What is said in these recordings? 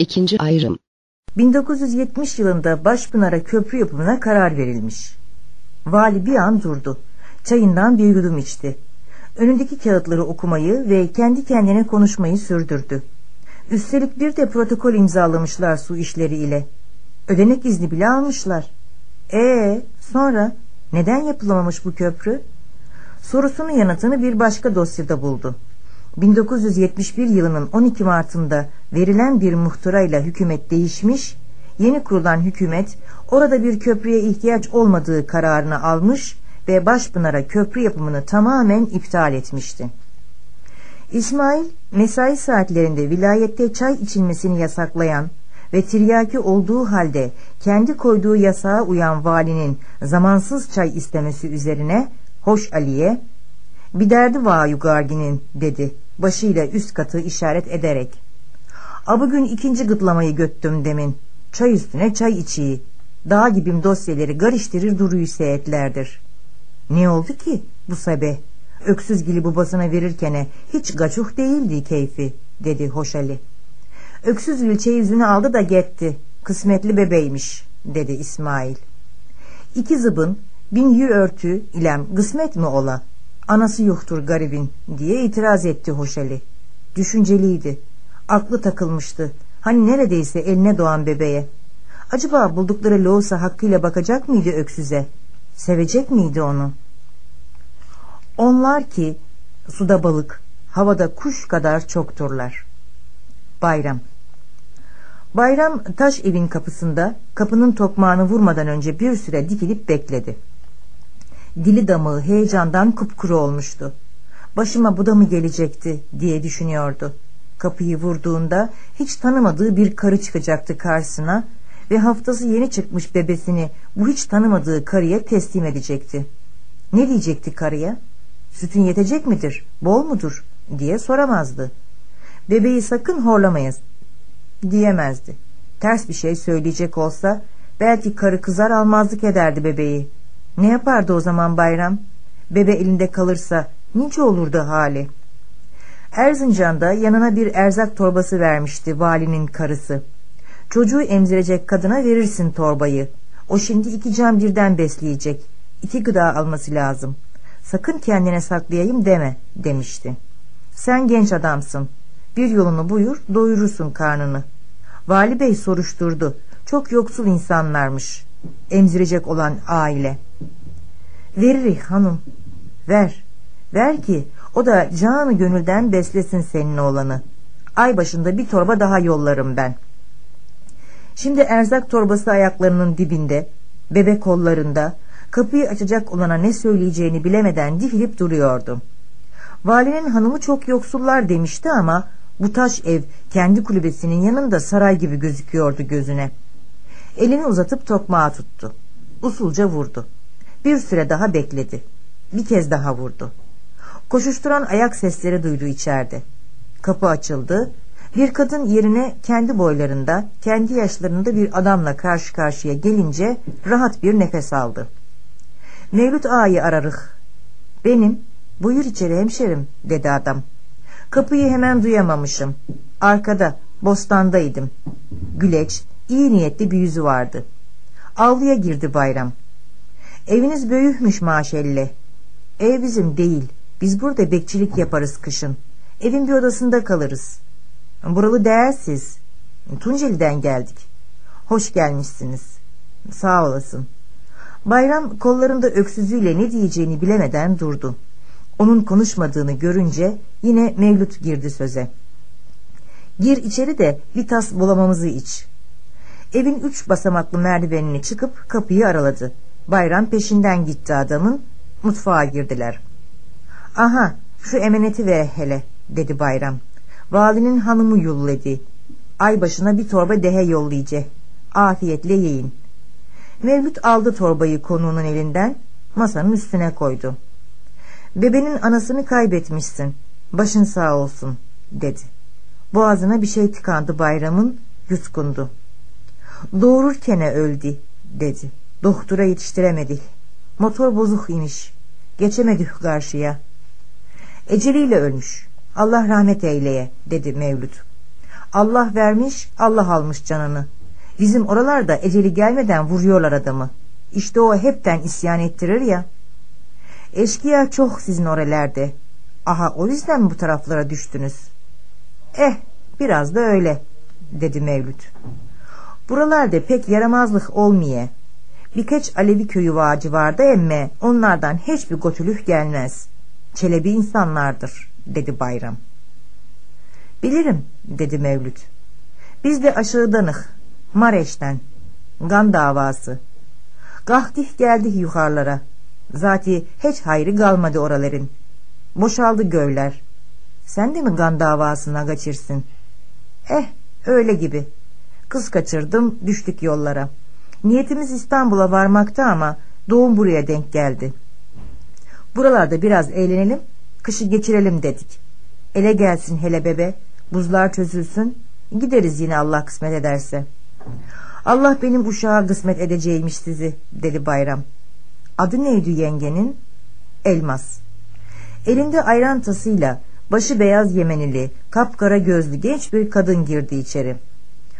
İkinci ayrım 1970 yılında Başpınar'a köprü yapımına karar verilmiş. Vali bir an durdu. Çayından bir yudum içti. Önündeki kağıtları okumayı ve kendi kendine konuşmayı sürdürdü. Üstelik bir de protokol imzalamışlar su işleri ile. Ödenek izni bile almışlar. Ee, sonra neden yapılamamış bu köprü? Sorusunun yanıtını bir başka dosyada buldu. 1971 yılının 12 Mart'ında verilen bir muhtırayla hükümet değişmiş, yeni kurulan hükümet orada bir köprüye ihtiyaç olmadığı kararını almış ve Başpınar'a köprü yapımını tamamen iptal etmişti. İsmail, mesai saatlerinde vilayette çay içilmesini yasaklayan ve tiryaki olduğu halde kendi koyduğu yasağa uyan valinin zamansız çay istemesi üzerine Hoş Ali'ye bir derdi var Yugargi'nin dedi başıyla üst katı işaret ederek. A bugün ikinci gıtlamayı göttüm demin. Çay üstüne çay içiyi. Dağ gibim dosyaları gariştirir duruyu seyetlerdir. Ne oldu ki bu sabe? Öksüz gili babasına verirkene hiç gaçuh değildi keyfi dedi Hoşali. Öksüz ülçe yüzünü aldı da gitti. Kısmetli bebeymiş dedi İsmail. İki zıbın bin yür örtü ilem kısmet mi ola? Anası yoktur garibin diye itiraz etti Hoşali. Düşünceliydi. Aklı takılmıştı. Hani neredeyse eline doğan bebeğe. Acaba buldukları loğusa hakkıyla bakacak mıydı öksüze? Sevecek miydi onu? Onlar ki suda balık, havada kuş kadar çokturlar. Bayram Bayram taş evin kapısında kapının tokmağını vurmadan önce bir süre dikilip bekledi. Dili damağı heyecandan kupkuru olmuştu. Başıma bu da mı gelecekti diye düşünüyordu. Kapıyı vurduğunda hiç tanımadığı bir karı çıkacaktı karşısına ve haftası yeni çıkmış bebesini bu hiç tanımadığı karıya teslim edecekti. Ne diyecekti karıya? Sütün yetecek midir, bol mudur diye soramazdı. Bebeği sakın horlamayız diyemezdi. Ters bir şey söyleyecek olsa belki karı kızar almazlık ederdi bebeği. Ne yapardı o zaman bayram? Bebe elinde kalırsa nice olurdu hali? Erzincan'da yanına bir erzak torbası vermişti valinin karısı. Çocuğu emzirecek kadına verirsin torbayı. O şimdi iki can birden besleyecek. İki gıda alması lazım. Sakın kendine saklayayım deme demişti. Sen genç adamsın. Bir yolunu buyur doyurursun karnını. Vali bey soruşturdu. Çok yoksul insanlarmış. Emzirecek olan aile. Veririk hanım. Ver. Ver ki o da canı gönülden beslesin senin oğlanı. Ay başında bir torba daha yollarım ben. Şimdi erzak torbası ayaklarının dibinde, bebek kollarında, kapıyı açacak olana ne söyleyeceğini bilemeden dikilip duruyordu. Valinin hanımı çok yoksullar demişti ama bu taş ev kendi kulübesinin yanında saray gibi gözüküyordu gözüne. Elini uzatıp tokmağı tuttu. Usulca vurdu. Bir süre daha bekledi. Bir kez daha vurdu. Koşuşturan ayak sesleri duydu içeride. Kapı açıldı. Bir kadın yerine kendi boylarında, kendi yaşlarında bir adamla karşı karşıya gelince rahat bir nefes aldı. Mevlüt ağayı ararık. Benim, buyur içeri hemşerim dedi adam. Kapıyı hemen duyamamışım. Arkada, bostandaydım. Güleç, iyi niyetli bir yüzü vardı. Avluya girdi bayram. Eviniz büyükmüş maşelle. Ev bizim değil. Biz burada bekçilik yaparız kışın. Evin bir odasında kalırız. Buralı değersiz. Tunceli'den geldik. Hoş gelmişsiniz. Sağ olasın. Bayram kollarında öksüzüyle ne diyeceğini bilemeden durdu. Onun konuşmadığını görünce yine Mevlüt girdi söze. Gir içeri de bir tas bulamamızı iç. Evin üç basamaklı merdivenini çıkıp kapıyı araladı. Bayram peşinden gitti adamın. Mutfağa girdiler. Aha şu emaneti ver hele dedi Bayram. Valinin hanımı yolladı. Ay başına bir torba dehe yollayacak. Afiyetle yiyin. Mevlüt aldı torbayı konuğunun elinden masanın üstüne koydu. Bebenin anasını kaybetmişsin. Başın sağ olsun dedi. Boğazına bir şey tıkandı bayramın yutkundu. Doğururkene öldü dedi. Doktora yetiştiremedik. Motor bozuk imiş. Geçemedik karşıya. Eceliyle ölmüş. Allah rahmet eyleye dedi Mevlüt. Allah vermiş, Allah almış canını. Bizim oralarda eceli gelmeden vuruyorlar adamı. İşte o hepten isyan ettirir ya. Eşkıya çok sizin oralarda. Aha o yüzden mi bu taraflara düştünüz? Eh biraz da öyle dedi Mevlüt. Buralarda pek yaramazlık olmaye. Birkaç Alevi köyü var civarda emme onlardan hiçbir kötülük gelmez. Çelebi insanlardır dedi Bayram. Bilirim dedi Mevlüt. Biz de aşağıdanık. Mareş'ten. Gan davası. Gahtih geldik yukarılara. Zati hiç hayrı kalmadı oraların. Boşaldı göyler. Sen de mi gan davasına kaçırsın? Eh öyle gibi. Kız kaçırdım düştük yollara. Niyetimiz İstanbul'a varmakta ama doğum buraya denk geldi. Buralarda biraz eğlenelim, kışı geçirelim dedik. Ele gelsin hele bebe, buzlar çözülsün, gideriz yine Allah kısmet ederse. Allah benim uşağa kısmet edeceğiymiş sizi, dedi Bayram. Adı neydi yengenin? Elmas. Elinde ayran tasıyla, başı beyaz yemenili, kapkara gözlü genç bir kadın girdi içeri.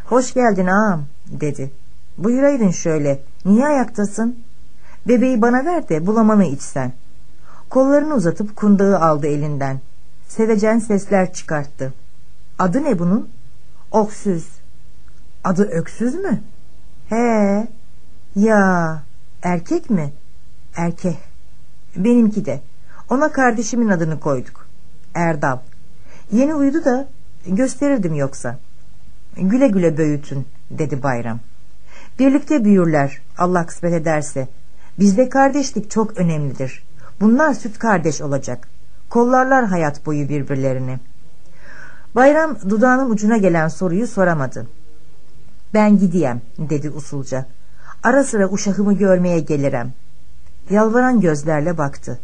Hoş geldin ağam, dedi. Buyuraydın şöyle, niye ayaktasın? Bebeği bana ver de bulamanı içsen. Kollarını uzatıp kundağı aldı elinden. Sevecen sesler çıkarttı. Adı ne bunun? Oksüz. Adı öksüz mü? He. Ya. Erkek mi? Erkek. Benimki de. Ona kardeşimin adını koyduk. Erdal. Yeni uyudu da gösterirdim yoksa. Güle güle büyütün dedi Bayram. Birlikte büyürler Allah kısmet ederse. Bizde kardeşlik çok önemlidir. Bunlar süt kardeş olacak. Kollarlar hayat boyu birbirlerini. Bayram dudağının ucuna gelen soruyu soramadı. Ben gidiyem dedi usulca. Ara sıra uşağımı görmeye gelirim. Yalvaran gözlerle baktı.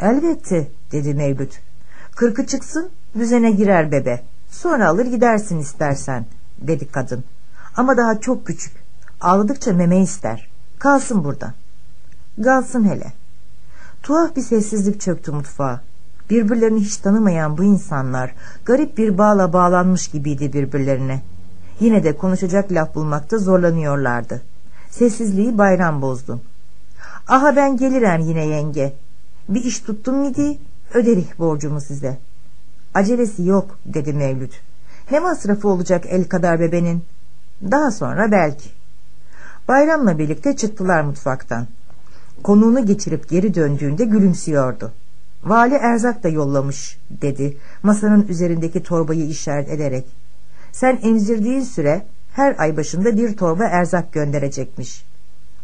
Elbette dedi Mevlüt. Kırkı çıksın düzene girer bebe. Sonra alır gidersin istersen dedi kadın. Ama daha çok küçük. Ağladıkça meme ister. Kalsın burada. Kalsın hele. Tuhaf bir sessizlik çöktü mutfağa. Birbirlerini hiç tanımayan bu insanlar garip bir bağla bağlanmış gibiydi birbirlerine. Yine de konuşacak laf bulmakta zorlanıyorlardı. Sessizliği bayram bozdu. Aha ben gelirim yine yenge. Bir iş tuttum miydi öderik borcumu size. Acelesi yok dedi Mevlüt. Ne masrafı olacak el kadar bebenin? Daha sonra belki. Bayramla birlikte çıktılar mutfaktan. Konuğunu geçirip geri döndüğünde gülümsüyordu. Vali erzak da yollamış dedi masanın üzerindeki torbayı işaret ederek. Sen emzirdiğin süre her ay başında bir torba erzak gönderecekmiş.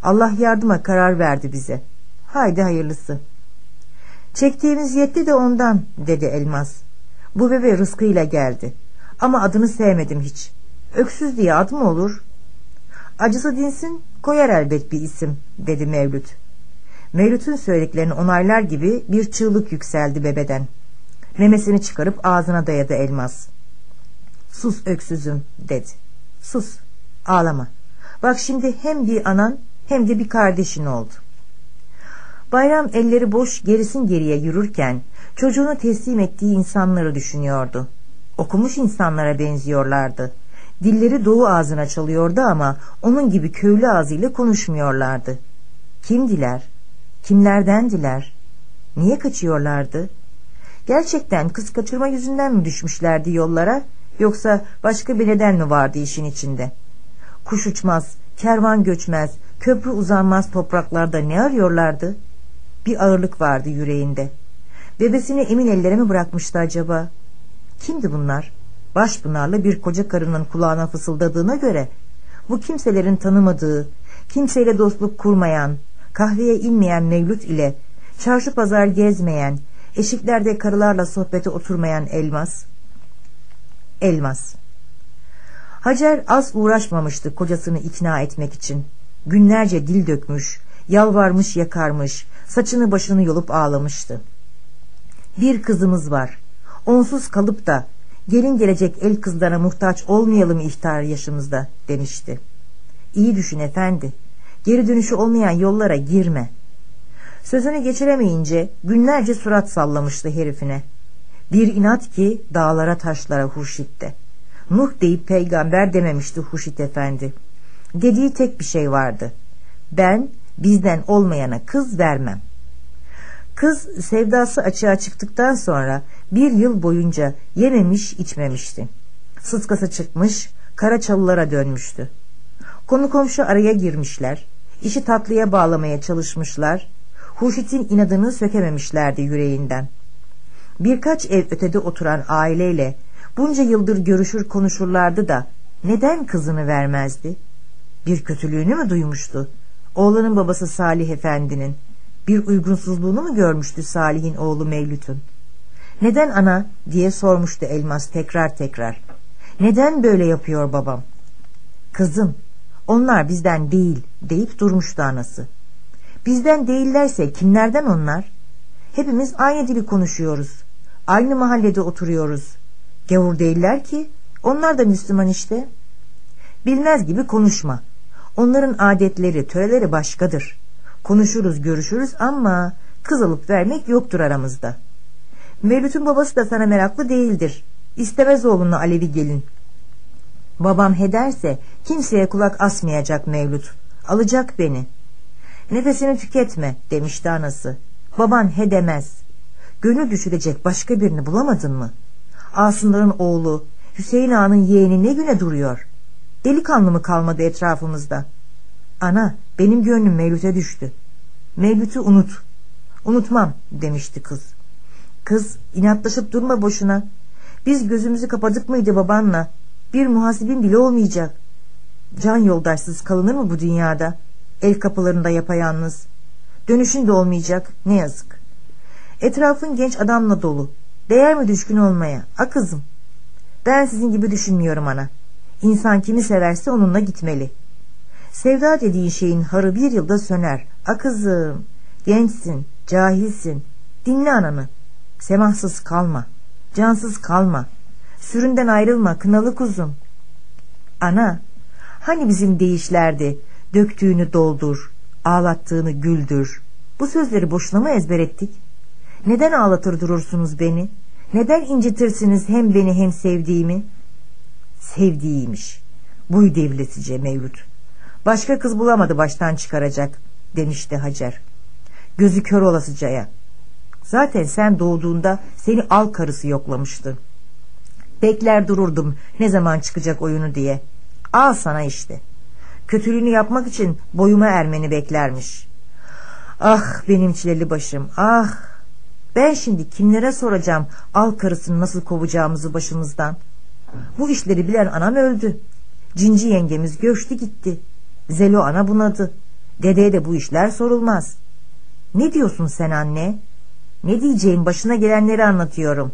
Allah yardıma karar verdi bize. Haydi hayırlısı. Çektiğimiz yetti de ondan dedi Elmas. Bu bebe rızkıyla geldi. Ama adını sevmedim hiç. Öksüz diye ad mı olur? Acısı dinsin koyar elbet bir isim dedi Mevlüt. Mevlüt'ün söylediklerini onaylar gibi bir çığlık yükseldi bebeden. Memesini çıkarıp ağzına dayadı elmas. Sus öksüzüm dedi. Sus ağlama. Bak şimdi hem bir anan hem de bir kardeşin oldu. Bayram elleri boş gerisin geriye yürürken çocuğunu teslim ettiği insanları düşünüyordu. Okumuş insanlara benziyorlardı. Dilleri doğu ağzına çalıyordu ama onun gibi köylü ağzıyla konuşmuyorlardı. Kimdiler? Kimlerden diler? Niye kaçıyorlardı? Gerçekten kız kaçırma yüzünden mi düşmüşlerdi yollara yoksa başka bir neden mi vardı işin içinde? Kuş uçmaz, kervan göçmez, köprü uzanmaz topraklarda ne arıyorlardı? Bir ağırlık vardı yüreğinde. Bebesini emin ellere mi bırakmıştı acaba? Kimdi bunlar? Başpınarlı bir koca karının kulağına fısıldadığına göre bu kimselerin tanımadığı, kimseyle dostluk kurmayan, kahveye inmeyen Mevlüt ile çarşı pazar gezmeyen, eşiklerde karılarla sohbete oturmayan Elmas. Elmas. Hacer az uğraşmamıştı kocasını ikna etmek için. Günlerce dil dökmüş, yalvarmış yakarmış, saçını başını yolup ağlamıştı. Bir kızımız var. Onsuz kalıp da gelin gelecek el kızlara muhtaç olmayalım ihtar yaşımızda demişti. İyi düşün efendi. Geri dönüşü olmayan yollara girme. Sözünü geçiremeyince günlerce surat sallamıştı herifine. Bir inat ki dağlara taşlara hurşitte. Nuh deyip peygamber dememişti Huşit Efendi. Dediği tek bir şey vardı. Ben bizden olmayana kız vermem. Kız sevdası açığa çıktıktan sonra bir yıl boyunca yememiş içmemişti. Sıtkası çıkmış, kara çalılara dönmüştü. Konu komşu araya girmişler, işi tatlıya bağlamaya çalışmışlar, Huşit'in inadını sökememişlerdi yüreğinden. Birkaç ev ötede oturan aileyle bunca yıldır görüşür konuşurlardı da neden kızını vermezdi? Bir kötülüğünü mü duymuştu? Oğlanın babası Salih Efendi'nin bir uygunsuzluğunu mu görmüştü Salih'in oğlu Mevlüt'ün? Neden ana diye sormuştu Elmas tekrar tekrar. Neden böyle yapıyor babam? Kızım onlar bizden değil deyip durmuştu anası. Bizden değillerse kimlerden onlar? Hepimiz aynı dili konuşuyoruz. Aynı mahallede oturuyoruz. Gavur değiller ki. Onlar da Müslüman işte. Bilmez gibi konuşma. Onların adetleri, töreleri başkadır. Konuşuruz, görüşürüz ama kız alıp vermek yoktur aramızda. Mevlüt'ün babası da sana meraklı değildir. İstemez oğlunu Alevi gelin. Babam hederse kimseye kulak asmayacak Mevlüt. Alacak beni. Nefesini tüketme demişti anası. Baban he demez. Gönül düşürecek başka birini bulamadın mı? Asımların oğlu Hüseyin Ağa'nın yeğeni ne güne duruyor? Delikanlı mı kalmadı etrafımızda? Ana benim gönlüm Mevlüt'e düştü. Mevlüt'ü unut. Unutmam demişti kız. Kız inatlaşıp durma boşuna. Biz gözümüzü kapadık mıydı babanla? Bir muhasibin bile olmayacak. Can yoldaşsız kalınır mı bu dünyada? El kapılarında yapayalnız. Dönüşün de olmayacak ne yazık. Etrafın genç adamla dolu. Değer mi düşkün olmaya? A kızım. Ben sizin gibi düşünmüyorum ana. İnsan kimi severse onunla gitmeli. Sevda dediğin şeyin harı bir yılda söner. A kızım. Gençsin, cahilsin. Dinle ananı. Semahsız kalma. Cansız kalma. Süründen ayrılma kınalı kuzum. Ana, hani bizim deyişlerdi, döktüğünü doldur, ağlattığını güldür. Bu sözleri boşuna mı ezber ettik? Neden ağlatır durursunuz beni? Neden incitirsiniz hem beni hem sevdiğimi? Sevdiğiymiş. Buy devletice Mevlüt. Başka kız bulamadı baştan çıkaracak demişti Hacer. Gözü kör olasıcaya. Zaten sen doğduğunda seni al karısı yoklamıştı. Bekler dururdum ne zaman çıkacak oyunu diye. Al sana işte. Kötülüğünü yapmak için boyuma ermeni beklermiş. Ah benim çileli başım ah. Ben şimdi kimlere soracağım al karısını nasıl kovacağımızı başımızdan. Bu işleri bilen anam öldü. Cinci yengemiz göçtü gitti. Zelo ana bunadı. Dedeye de bu işler sorulmaz. Ne diyorsun sen anne? Ne diyeceğim başına gelenleri anlatıyorum.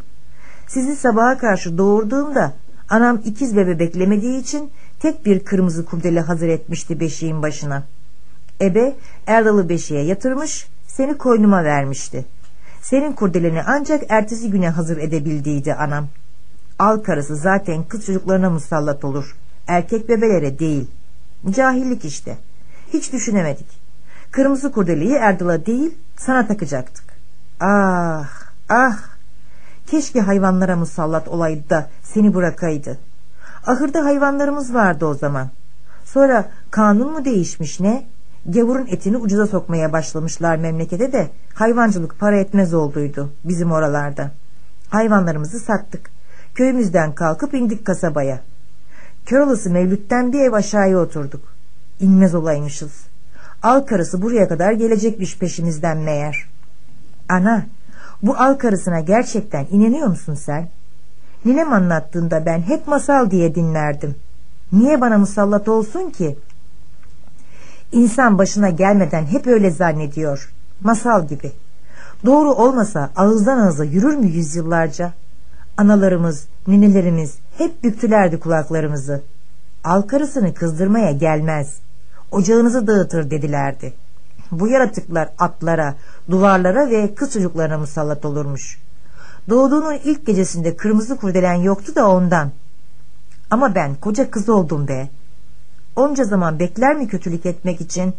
Sizi sabaha karşı doğurduğumda anam ikiz bebe beklemediği için tek bir kırmızı kurdele hazır etmişti beşiğin başına. Ebe Erdal'ı beşiğe yatırmış seni koynuma vermişti. Senin kurdeleni ancak ertesi güne hazır edebildiydi anam. Al karısı zaten kız çocuklarına musallat olur. Erkek bebelere değil. Cahillik işte. Hiç düşünemedik. Kırmızı kurdeleyi Erdal'a değil sana takacaktık. Ah ah keşke hayvanlara musallat olaydı da seni bırakaydı. Ahırda hayvanlarımız vardı o zaman. Sonra kanun mu değişmiş ne? Gavurun etini ucuza sokmaya başlamışlar memlekete de hayvancılık para etmez olduydu bizim oralarda. Hayvanlarımızı sattık. Köyümüzden kalkıp indik kasabaya. Körolası Mevlüt'ten bir ev aşağıya oturduk. İnmez olaymışız. Al karısı buraya kadar gelecekmiş peşimizden meğer. Ana, bu al karısına gerçekten inanıyor musun sen? Ninem anlattığında ben hep masal diye dinlerdim. Niye bana musallat olsun ki? İnsan başına gelmeden hep öyle zannediyor. Masal gibi. Doğru olmasa ağızdan ağıza yürür mü yüzyıllarca? Analarımız, ninelerimiz hep büktülerdi kulaklarımızı. Al karısını kızdırmaya gelmez. Ocağınızı dağıtır dedilerdi. Bu yaratıklar atlara, duvarlara ve kız çocuklarına musallat olurmuş. Doğduğunun ilk gecesinde kırmızı kurdelen yoktu da ondan. Ama ben koca kız oldum be. Onca zaman bekler mi kötülük etmek için?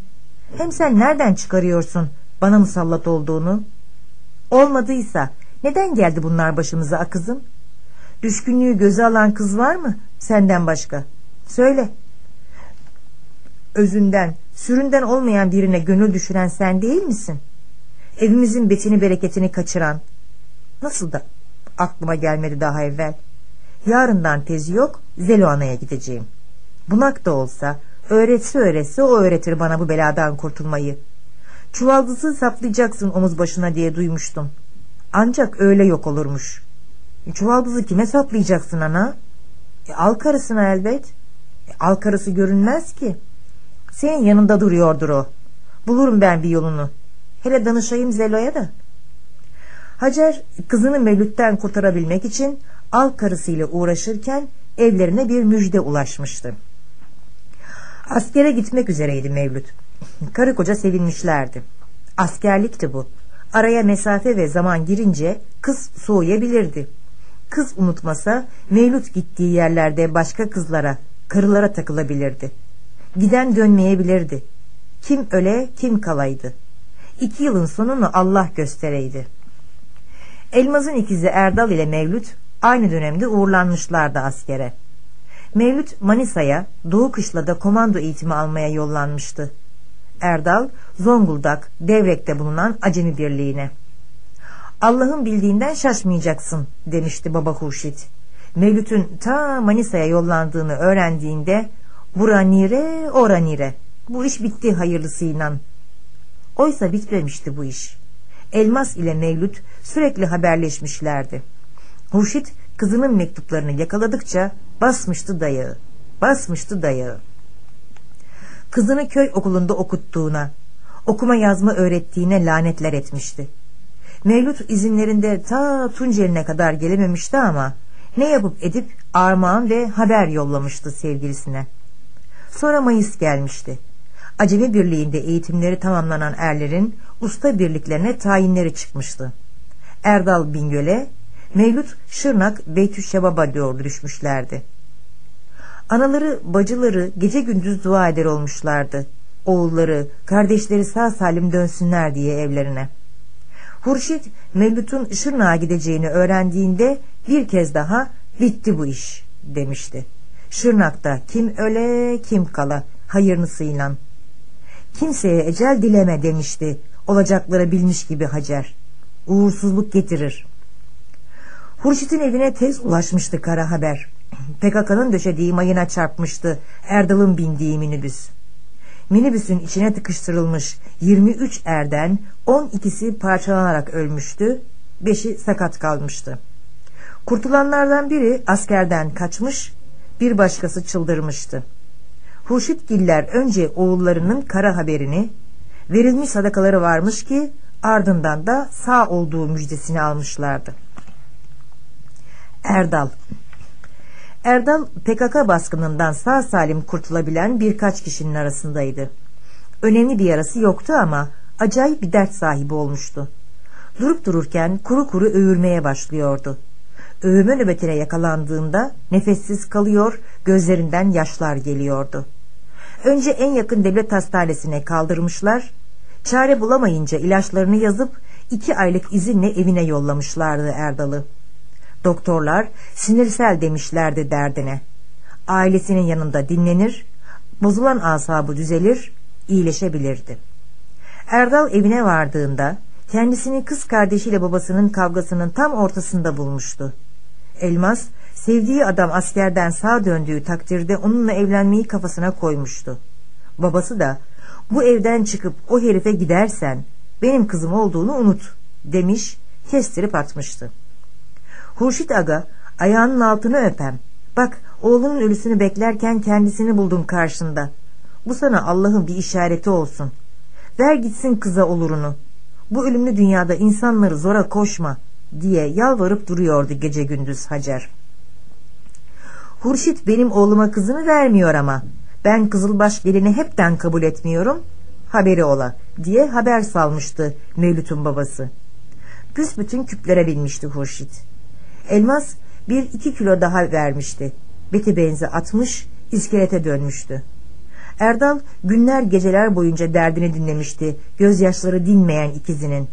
Hem sen nereden çıkarıyorsun bana musallat olduğunu? Olmadıysa neden geldi bunlar başımıza akızım? Düşkünlüğü göze alan kız var mı? Senden başka. Söyle. Özünden, süründen olmayan birine gönül düşüren sen değil misin? Evimizin betini bereketini kaçıran. Nasıl da aklıma gelmedi daha evvel. Yarından tezi yok, Zelo Ana'ya gideceğim. Bunak da olsa, öğretse öğretse o öğretir bana bu beladan kurtulmayı. Çuvaldızı saplayacaksın omuz başına diye duymuştum. Ancak öyle yok olurmuş. Çuvaldızı kime saplayacaksın ana? E, al karısına elbet. E, al karısı görünmez ki. Senin yanında duruyordur o. Bulurum ben bir yolunu. Hele danışayım Zelo'ya da. Hacer kızını Mevlüt'ten kurtarabilmek için al karısıyla uğraşırken evlerine bir müjde ulaşmıştı. Askere gitmek üzereydi Mevlüt. Karı koca sevinmişlerdi. Askerlikti bu. Araya mesafe ve zaman girince kız soğuyabilirdi. Kız unutmasa Mevlüt gittiği yerlerde başka kızlara, karılara takılabilirdi. Giden dönmeyebilirdi. Kim öle kim kalaydı. İki yılın sonunu Allah göstereydi. Elmaz'ın ikizi Erdal ile Mevlüt aynı dönemde uğurlanmışlardı askere. Mevlüt Manisa'ya Doğu Kışla'da komando eğitimi almaya yollanmıştı. Erdal Zonguldak Devrek'te bulunan Acemi Birliği'ne. Allah'ın bildiğinden şaşmayacaksın demişti baba Hurşit. Mevlüt'ün ta Manisa'ya yollandığını öğrendiğinde buranire oranire bu iş bitti hayırlısıyla. Oysa bitmemişti bu iş. Elmas ile Mevlüt sürekli haberleşmişlerdi. Hurşit kızının mektuplarını yakaladıkça basmıştı dayağı, basmıştı dayağı. Kızını köy okulunda okuttuğuna, okuma yazma öğrettiğine lanetler etmişti. Mevlüt izinlerinde ta Tunceli'ne kadar gelememişti ama ne yapıp edip armağan ve haber yollamıştı sevgilisine. Sonra Mayıs gelmişti. Acemi Birliği'nde eğitimleri tamamlanan erlerin usta birliklerine tayinleri çıkmıştı. Erdal Bingöl'e, Mevlüt Şırnak Beytüşşebab'a doğru düşmüşlerdi. Anaları, bacıları gece gündüz dua eder olmuşlardı. Oğulları, kardeşleri sağ salim dönsünler diye evlerine. Hurşit, Mevlüt'ün Şırnak'a gideceğini öğrendiğinde bir kez daha bitti bu iş demişti. Şırnak'ta kim öle kim kala hayırlısıyla. Kimseye ecel dileme demişti olacakları bilmiş gibi Hacer. Uğursuzluk getirir. Hurşit'in evine tez ulaşmıştı kara haber. PKK'nın döşediği mayına çarpmıştı Erdal'ın bindiği minibüs. Minibüsün içine tıkıştırılmış 23 erden 12'si parçalanarak ölmüştü, 5'i sakat kalmıştı. Kurtulanlardan biri askerden kaçmış, bir başkası çıldırmıştı. Hurşit Giller önce oğullarının kara haberini, verilmiş sadakaları varmış ki ardından da sağ olduğu müjdesini almışlardı. Erdal Erdal PKK baskınından sağ salim kurtulabilen birkaç kişinin arasındaydı. Önemli bir yarası yoktu ama acayip bir dert sahibi olmuştu. Durup dururken kuru kuru övürmeye başlıyordu. Övürme nöbetine yakalandığında nefessiz kalıyor, gözlerinden yaşlar geliyordu. Önce en yakın devlet hastanesine kaldırmışlar, çare bulamayınca ilaçlarını yazıp iki aylık izinle evine yollamışlardı Erdal'ı. Doktorlar sinirsel demişlerdi derdine. Ailesinin yanında dinlenir, bozulan asabı düzelir, iyileşebilirdi. Erdal evine vardığında kendisini kız kardeşiyle babasının kavgasının tam ortasında bulmuştu. Elmas, sevdiği adam askerden sağ döndüğü takdirde onunla evlenmeyi kafasına koymuştu. Babası da bu evden çıkıp o herife gidersen benim kızım olduğunu unut demiş, kestirip atmıştı. Hurşit Aga ayağının altını öpem. Bak oğlunun ölüsünü beklerken kendisini buldum karşında. Bu sana Allah'ın bir işareti olsun. Ver gitsin kıza olurunu. Bu ölümlü dünyada insanları zora koşma diye yalvarıp duruyordu gece gündüz Hacer. Hurşit benim oğluma kızını vermiyor ama ben kızılbaş gelini hepten kabul etmiyorum haberi ola diye haber salmıştı Mevlüt'ün babası. Büsbütün küplere binmişti Hurşit. Elmas bir iki kilo daha vermişti. Beti benzi atmış, iskelete dönmüştü. Erdal günler geceler boyunca derdini dinlemişti, gözyaşları dinmeyen ikizinin.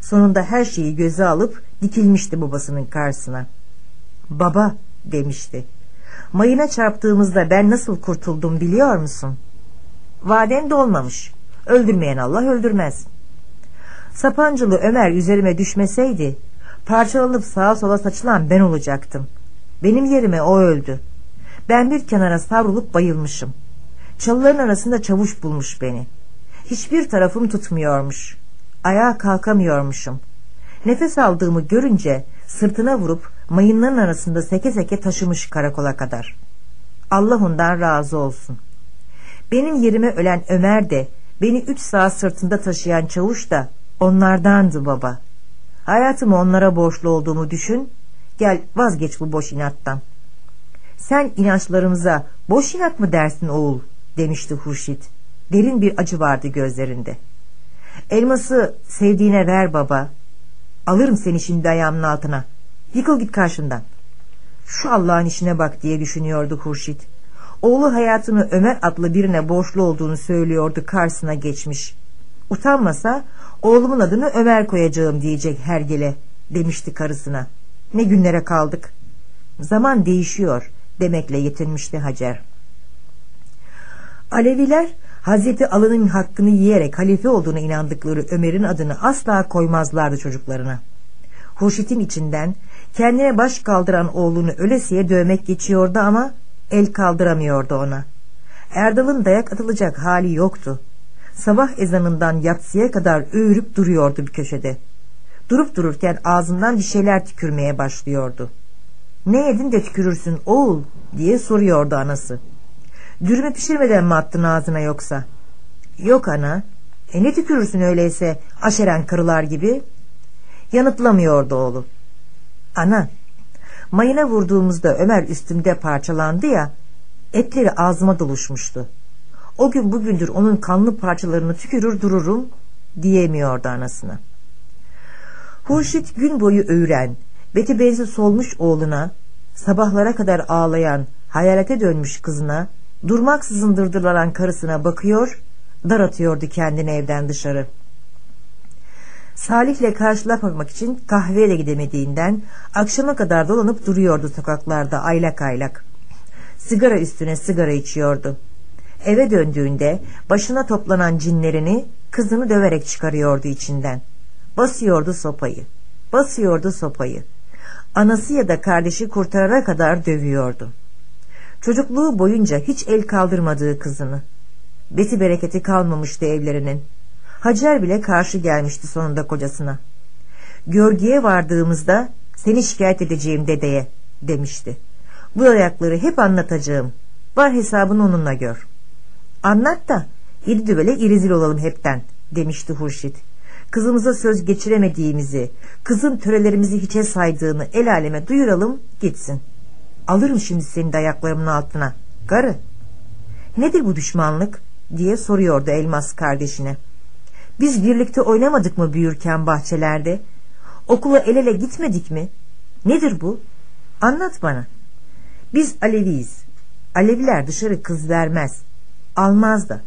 Sonunda her şeyi göze alıp dikilmişti babasının karşısına. Baba demişti. mayına çarptığımızda ben nasıl kurtuldum biliyor musun? Vaden dolmamış. Öldürmeyen Allah öldürmez. Sapancılı Ömer üzerime düşmeseydi parçalanıp sağa sola saçılan ben olacaktım. Benim yerime o öldü. Ben bir kenara savrulup bayılmışım. Çalıların arasında çavuş bulmuş beni. Hiçbir tarafım tutmuyormuş. Ayağa kalkamıyormuşum. Nefes aldığımı görünce sırtına vurup mayınların arasında seke seke taşımış karakola kadar. Allah ondan razı olsun. Benim yerime ölen Ömer de, beni üç saat sırtında taşıyan çavuş da onlardandı baba. Hayatımı onlara borçlu olduğumu düşün, gel vazgeç bu boş inattan. Sen inançlarımıza boş inat mı dersin oğul, demişti Hurşit. Derin bir acı vardı gözlerinde. Elması sevdiğine ver baba. Alırım seni şimdi ayağımın altına. Yıkıl git karşından. Şu Allah'ın işine bak diye düşünüyordu Hurşit. Oğlu hayatını Ömer adlı birine borçlu olduğunu söylüyordu karşısına geçmiş. Utanmasa oğlumun adını Ömer koyacağım diyecek hergele demişti karısına. Ne günlere kaldık. Zaman değişiyor demekle yetinmişti Hacer. Aleviler Hazreti Ali'nin hakkını yiyerek halife olduğuna inandıkları Ömer'in adını asla koymazlardı çocuklarına. Hurşit'in içinden kendine baş kaldıran oğlunu ölesiye dövmek geçiyordu ama el kaldıramıyordu ona. Erdal'ın dayak atılacak hali yoktu. Sabah ezanından yatsıya kadar öğürüp duruyordu bir köşede. Durup dururken ağzından bir şeyler tükürmeye başlıyordu. Ne yedin de tükürürsün oğul diye soruyordu anası. Dürümü pişirmeden mi attın ağzına yoksa? Yok ana. E ne tükürürsün öyleyse aşeren karılar gibi? Yanıtlamıyordu oğlu. Ana, mayına vurduğumuzda Ömer üstümde parçalandı ya, etleri ağzıma doluşmuştu. O gün bugündür onun kanlı parçalarını tükürür dururum diyemiyordu anasına. Hurşit gün boyu öğren, beti benzi solmuş oğluna, sabahlara kadar ağlayan, hayalete dönmüş kızına, durmaksızın dırdırlanan karısına bakıyor, dar atıyordu kendini evden dışarı. Salih'le karşılaşmamak için kahveye de gidemediğinden akşama kadar dolanıp duruyordu sokaklarda aylak aylak. Sigara üstüne sigara içiyordu. Eve döndüğünde başına toplanan cinlerini kızını döverek çıkarıyordu içinden. Basıyordu sopayı. Basıyordu sopayı. Anası ya da kardeşi kurtarana kadar dövüyordu. Çocukluğu boyunca hiç el kaldırmadığı kızını. Beti bereketi kalmamıştı evlerinin. Hacer bile karşı gelmişti sonunda kocasına. Görgüye vardığımızda seni şikayet edeceğim dedeye demişti. Bu ayakları hep anlatacağım. Var hesabını onunla gör. Anlat da yedi düvele irizil olalım hepten demişti Hurşit. Kızımıza söz geçiremediğimizi, kızın törelerimizi hiçe saydığını el aleme duyuralım gitsin. Alırım şimdi seni de altına. Garı. Nedir bu düşmanlık? diye soruyordu Elmas kardeşine. Biz birlikte oynamadık mı büyürken bahçelerde? Okula el ele gitmedik mi? Nedir bu? Anlat bana. Biz Aleviyiz. Aleviler dışarı kız vermez. Almaz da.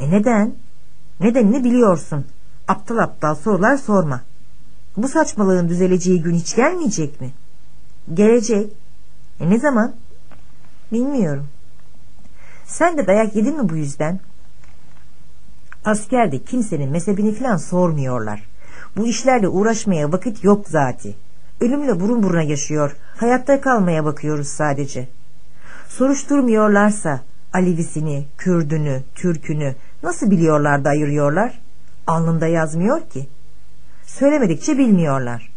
E neden? Nedenini biliyorsun. Aptal aptal sorular sorma. Bu saçmalığın düzeleceği gün hiç gelmeyecek mi? Gelecek. E ne zaman? Bilmiyorum. Sen de dayak yedin mi bu yüzden? Askerde kimsenin mezhebini falan sormuyorlar. Bu işlerle uğraşmaya vakit yok zati. Ölümle burun buruna yaşıyor. Hayatta kalmaya bakıyoruz sadece. Soruşturmuyorlarsa Alevisini, Kürdünü, Türkünü nasıl biliyorlar da ayırıyorlar? Alnında yazmıyor ki. Söylemedikçe bilmiyorlar.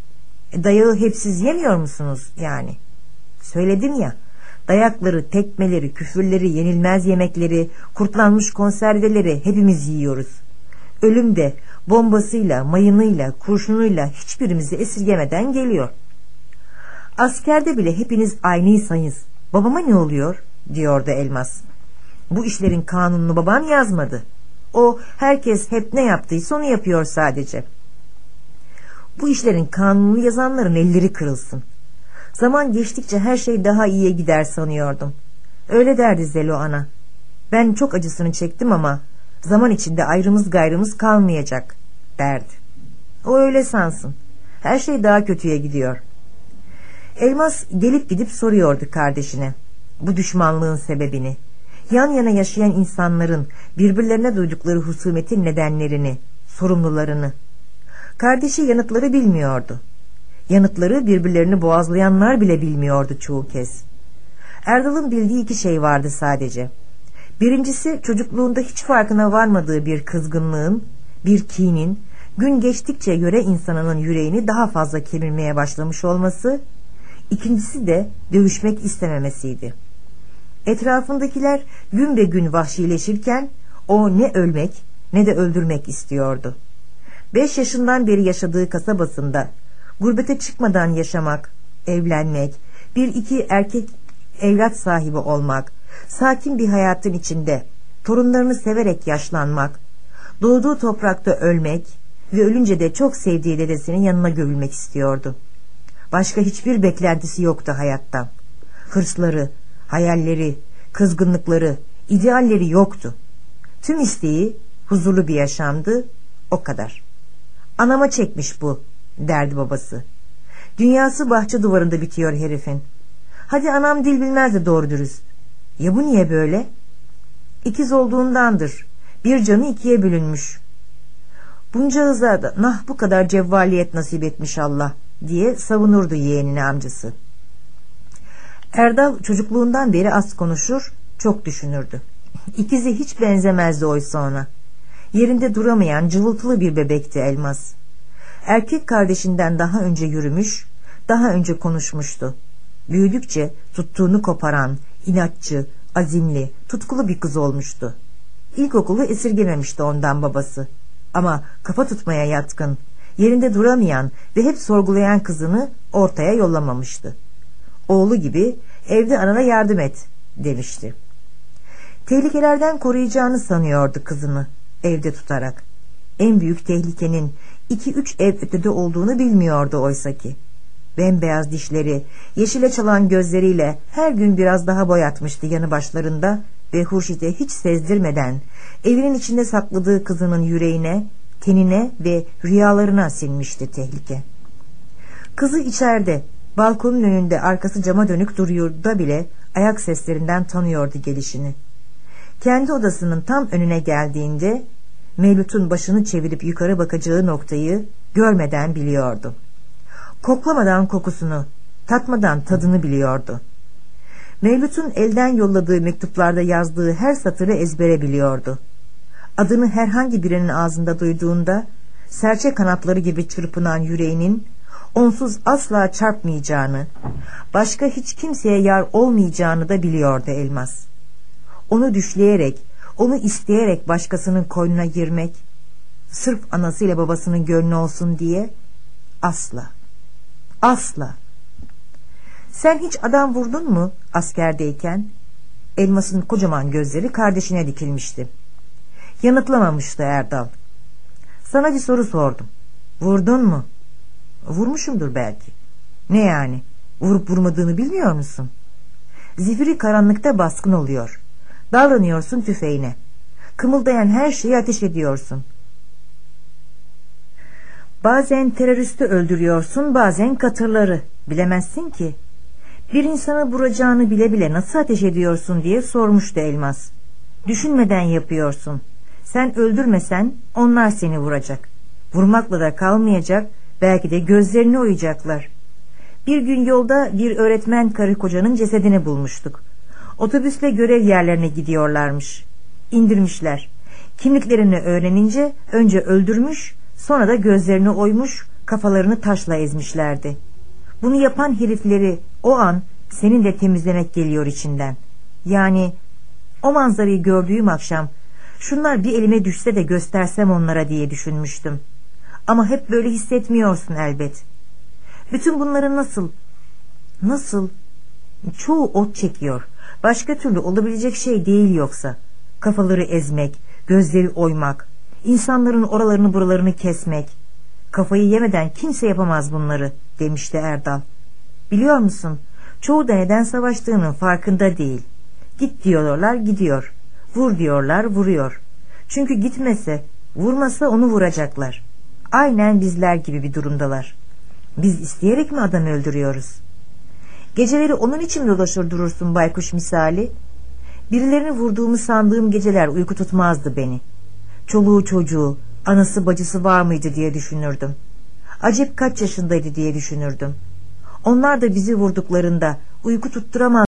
E, dayağı hep siz yemiyor musunuz yani? Söyledim ya Dayakları, tekmeleri, küfürleri, yenilmez yemekleri, kurtlanmış konserveleri hepimiz yiyoruz. Ölüm de bombasıyla, mayınıyla, kurşunuyla hiçbirimizi esirgemeden geliyor. Askerde bile hepiniz aynıysanız babama ne oluyor diyordu Elmas. Bu işlerin kanununu baban yazmadı. O herkes hep ne yaptıysa onu yapıyor sadece. Bu işlerin kanununu yazanların elleri kırılsın. Zaman geçtikçe her şey daha iyiye gider sanıyordum. Öyle derdi Zelo ana. Ben çok acısını çektim ama zaman içinde ayrımız gayrımız kalmayacak derdi. O öyle sansın. Her şey daha kötüye gidiyor. Elmas gelip gidip soruyordu kardeşine. bu düşmanlığın sebebini, yan yana yaşayan insanların birbirlerine duydukları husumetin nedenlerini, sorumlularını. Kardeşi yanıtları bilmiyordu. Yanıtları birbirlerini boğazlayanlar bile bilmiyordu çoğu kez. Erdal'ın bildiği iki şey vardı sadece. Birincisi çocukluğunda hiç farkına varmadığı bir kızgınlığın, bir kinin, gün geçtikçe yöre insanının yüreğini daha fazla kemirmeye başlamış olması, ikincisi de dövüşmek istememesiydi. Etrafındakiler gün be gün vahşileşirken o ne ölmek ne de öldürmek istiyordu. Beş yaşından beri yaşadığı kasabasında gurbete çıkmadan yaşamak, evlenmek, bir iki erkek evlat sahibi olmak, sakin bir hayatın içinde torunlarını severek yaşlanmak, doğduğu toprakta ölmek ve ölünce de çok sevdiği dedesinin yanına gömülmek istiyordu. Başka hiçbir beklentisi yoktu hayattan. Hırsları, hayalleri, kızgınlıkları, idealleri yoktu. Tüm isteği huzurlu bir yaşamdı, o kadar. Anama çekmiş bu, derdi babası. Dünyası bahçe duvarında bitiyor herifin. Hadi anam dil bilmez de doğru dürüst. Ya bu niye böyle? İkiz olduğundandır. Bir canı ikiye bölünmüş. Bunca hızada nah bu kadar cevvaliyet nasip etmiş Allah diye savunurdu yeğenini amcası. Erdal çocukluğundan beri az konuşur, çok düşünürdü. İkizi hiç benzemezdi oysa ona. Yerinde duramayan cıvıltılı bir bebekti Elmas. Erkek kardeşinden daha önce yürümüş, daha önce konuşmuştu. Büyüdükçe tuttuğunu koparan, inatçı, azimli, tutkulu bir kız olmuştu. İlkokulu esirgememişti ondan babası. Ama kafa tutmaya yatkın, yerinde duramayan ve hep sorgulayan kızını ortaya yollamamıştı. Oğlu gibi evde anana yardım et demişti. Tehlikelerden koruyacağını sanıyordu kızını evde tutarak. En büyük tehlikenin iki üç ev ötede olduğunu bilmiyordu oysaki. Bembeyaz dişleri, yeşile çalan gözleriyle her gün biraz daha boyatmıştı yanı başlarında ve Hurşit'e hiç sezdirmeden evinin içinde sakladığı kızının yüreğine, tenine ve rüyalarına sinmişti tehlike. Kızı içeride, balkonun önünde arkası cama dönük duruyor da bile ayak seslerinden tanıyordu gelişini. Kendi odasının tam önüne geldiğinde Mevlüt'ün başını çevirip yukarı bakacağı noktayı görmeden biliyordu. Koklamadan kokusunu, tatmadan tadını biliyordu. Mevlüt'ün elden yolladığı mektuplarda yazdığı her satırı ezbere biliyordu. Adını herhangi birinin ağzında duyduğunda serçe kanatları gibi çırpınan yüreğinin onsuz asla çarpmayacağını, başka hiç kimseye yar olmayacağını da biliyordu Elmas. Onu düşleyerek, onu isteyerek başkasının koynuna girmek, sırf anasıyla babasının gönlü olsun diye asla, asla. Sen hiç adam vurdun mu askerdeyken? Elmas'ın kocaman gözleri kardeşine dikilmişti. Yanıtlamamıştı Erdal. Sana bir soru sordum. Vurdun mu? Vurmuşumdur belki. Ne yani? Vurup vurmadığını bilmiyor musun? Zifiri karanlıkta baskın oluyor. Davranıyorsun tüfeğine. Kımıldayan her şeyi ateş ediyorsun. Bazen teröristi öldürüyorsun, bazen katırları. Bilemezsin ki. Bir insanı vuracağını bile bile nasıl ateş ediyorsun diye sormuştu Elmas. Düşünmeden yapıyorsun. Sen öldürmesen onlar seni vuracak. Vurmakla da kalmayacak, belki de gözlerini oyacaklar. Bir gün yolda bir öğretmen karı kocanın cesedini bulmuştuk. Otobüsle görev yerlerine gidiyorlarmış. İndirmişler. Kimliklerini öğrenince önce öldürmüş, sonra da gözlerini oymuş, kafalarını taşla ezmişlerdi. Bunu yapan herifleri o an senin de temizlemek geliyor içinden. Yani o manzarayı gördüğüm akşam şunlar bir elime düşse de göstersem onlara diye düşünmüştüm. Ama hep böyle hissetmiyorsun elbet. Bütün bunları nasıl, nasıl, çoğu ot çekiyor. Başka türlü olabilecek şey değil yoksa. Kafaları ezmek, gözleri oymak, insanların oralarını buralarını kesmek. Kafayı yemeden kimse yapamaz bunları demişti Erdal. Biliyor musun? Çoğu da neden savaştığının farkında değil. Git diyorlar gidiyor. Vur diyorlar vuruyor. Çünkü gitmese, vurmasa onu vuracaklar. Aynen bizler gibi bir durumdalar. Biz isteyerek mi adam öldürüyoruz? Geceleri onun için dolaşır durursun baykuş misali. Birilerini vurduğumu sandığım geceler uyku tutmazdı beni. Çoluğu çocuğu, anası bacısı var mıydı diye düşünürdüm. Acep kaç yaşındaydı diye düşünürdüm. Onlar da bizi vurduklarında uyku tutturamaz